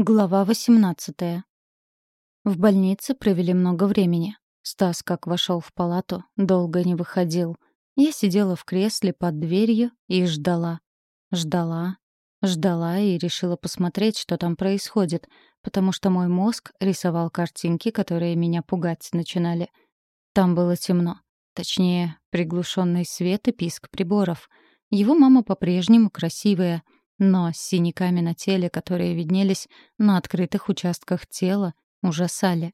Глава 18. В больнице провели много времени. Стас, как вошел в палату, долго не выходил. Я сидела в кресле под дверью и ждала. Ждала, ждала и решила посмотреть, что там происходит, потому что мой мозг рисовал картинки, которые меня пугать начинали. Там было темно. Точнее, приглушенный свет и писк приборов. Его мама по-прежнему красивая — но с синяками на теле, которые виднелись на открытых участках тела, ужасали.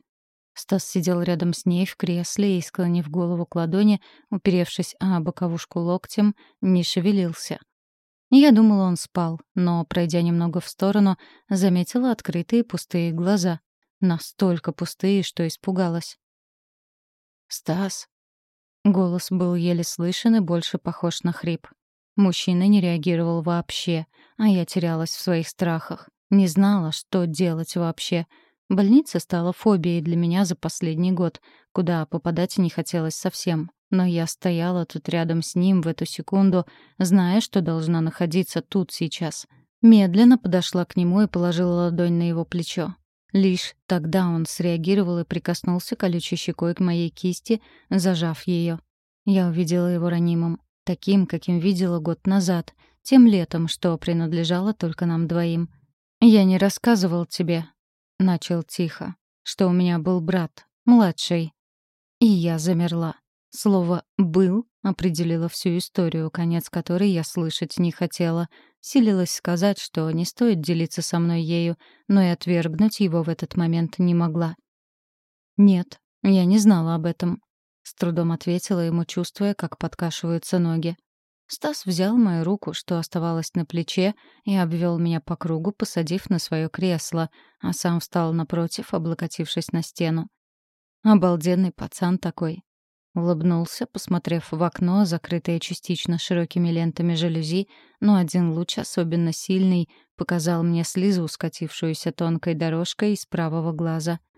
Стас сидел рядом с ней в кресле и, склонив голову к ладони, уперевшись о боковушку локтем, не шевелился. Я думала, он спал, но, пройдя немного в сторону, заметила открытые пустые глаза. Настолько пустые, что испугалась. «Стас?» Голос был еле слышен и больше похож на хрип. Мужчина не реагировал вообще, а я терялась в своих страхах. Не знала, что делать вообще. Больница стала фобией для меня за последний год, куда попадать не хотелось совсем. Но я стояла тут рядом с ним в эту секунду, зная, что должна находиться тут сейчас. Медленно подошла к нему и положила ладонь на его плечо. Лишь тогда он среагировал и прикоснулся колючей щекой к моей кисти, зажав ее. Я увидела его ранимым таким, каким видела год назад, тем летом, что принадлежало только нам двоим. «Я не рассказывал тебе», — начал тихо, «что у меня был брат, младший». И я замерла. Слово «был» определило всю историю, конец которой я слышать не хотела. Силилась сказать, что не стоит делиться со мной ею, но и отвергнуть его в этот момент не могла. «Нет, я не знала об этом. С трудом ответила ему, чувствуя, как подкашиваются ноги. Стас взял мою руку, что оставалось на плече, и обвел меня по кругу, посадив на свое кресло, а сам встал напротив, облокотившись на стену. Обалденный пацан такой. Улыбнулся, посмотрев в окно, закрытое частично широкими лентами жалюзи, но один луч, особенно сильный, показал мне слезу, скатившуюся тонкой дорожкой из правого глаза —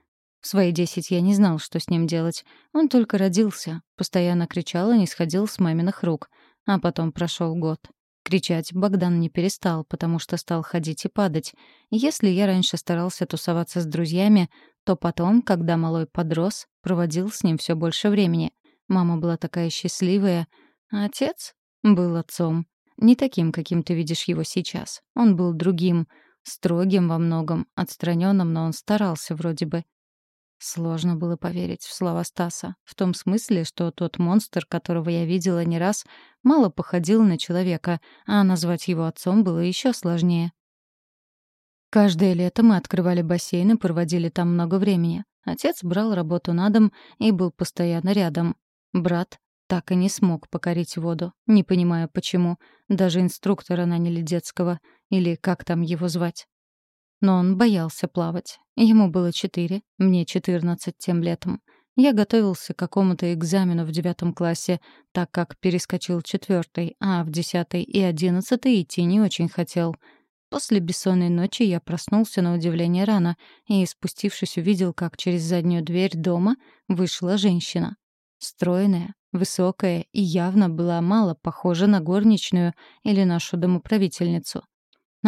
в свои десять я не знал, что с ним делать. Он только родился, постоянно кричал и не сходил с маминых рук. А потом прошел год. Кричать Богдан не перестал, потому что стал ходить и падать. Если я раньше старался тусоваться с друзьями, то потом, когда малой подрос, проводил с ним все больше времени. Мама была такая счастливая, а отец был отцом. Не таким, каким ты видишь его сейчас. Он был другим, строгим во многом, отстраненным, но он старался вроде бы. Сложно было поверить в слова Стаса, в том смысле, что тот монстр, которого я видела не раз, мало походил на человека, а назвать его отцом было еще сложнее. Каждое лето мы открывали бассейн и проводили там много времени. Отец брал работу на дом и был постоянно рядом. Брат так и не смог покорить воду, не понимая почему. Даже инструктора наняли детского, или как там его звать. Но он боялся плавать. Ему было четыре, мне четырнадцать тем летом. Я готовился к какому-то экзамену в девятом классе, так как перескочил четвертый, а в десятый и одиннадцатый идти не очень хотел. После бессонной ночи я проснулся на удивление рано и, спустившись, увидел, как через заднюю дверь дома вышла женщина. Стройная, высокая и явно была мало похожа на горничную или нашу домоправительницу.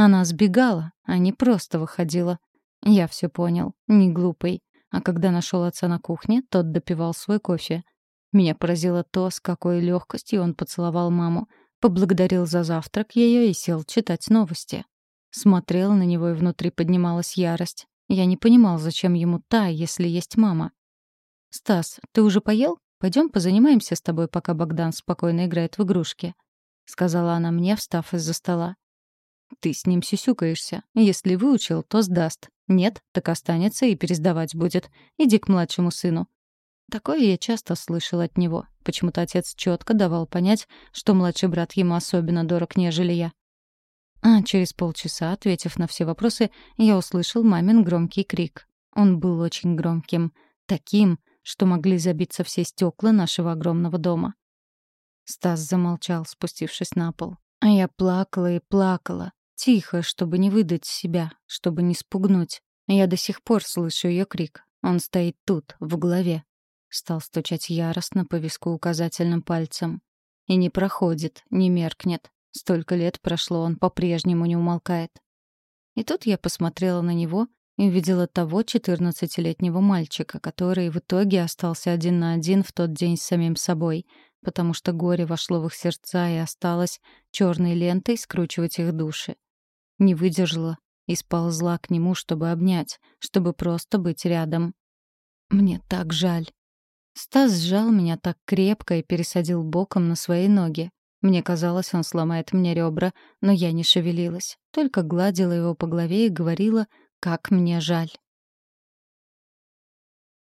Она сбегала, а не просто выходила. Я все понял, не глупый. А когда нашел отца на кухне, тот допивал свой кофе. Меня поразило то, с какой легкостью он поцеловал маму, поблагодарил за завтрак ее и сел читать новости. Смотрел на него, и внутри поднималась ярость. Я не понимал, зачем ему та, если есть мама. «Стас, ты уже поел? Пойдем позанимаемся с тобой, пока Богдан спокойно играет в игрушки», — сказала она мне, встав из-за стола. «Ты с ним сюсюкаешься. Если выучил, то сдаст. Нет, так останется и пересдавать будет. Иди к младшему сыну. Такое я часто слышал от него. Почему-то отец четко давал понять, что младший брат ему особенно дорог, нежели я. А через полчаса, ответив на все вопросы, я услышал мамин громкий крик. Он был очень громким. Таким, что могли забиться все стекла нашего огромного дома. Стас замолчал, спустившись на пол. А я плакала и плакала. Тихо, чтобы не выдать себя, чтобы не спугнуть. Я до сих пор слышу ее крик. Он стоит тут, в голове. Стал стучать яростно по виску указательным пальцем. И не проходит, не меркнет. Столько лет прошло, он по-прежнему не умолкает. И тут я посмотрела на него и увидела того 14-летнего мальчика, который в итоге остался один на один в тот день с самим собой, потому что горе вошло в их сердца и осталось черной лентой скручивать их души. Не выдержала и сползла к нему, чтобы обнять, чтобы просто быть рядом. Мне так жаль. Стас сжал меня так крепко и пересадил боком на свои ноги. Мне казалось, он сломает мне ребра, но я не шевелилась, только гладила его по голове и говорила, как мне жаль.